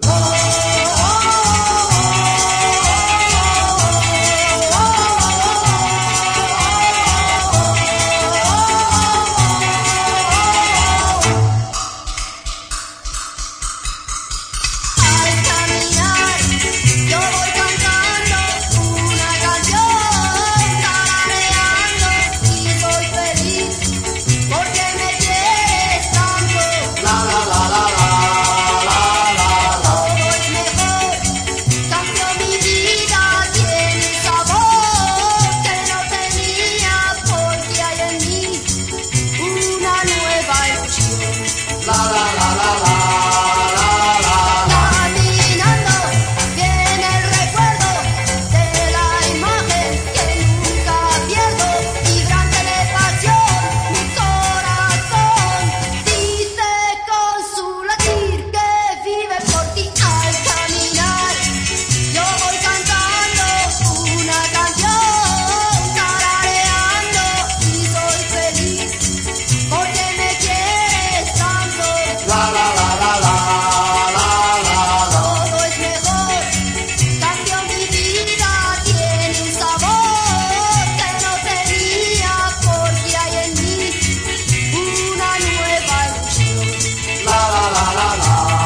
La la la.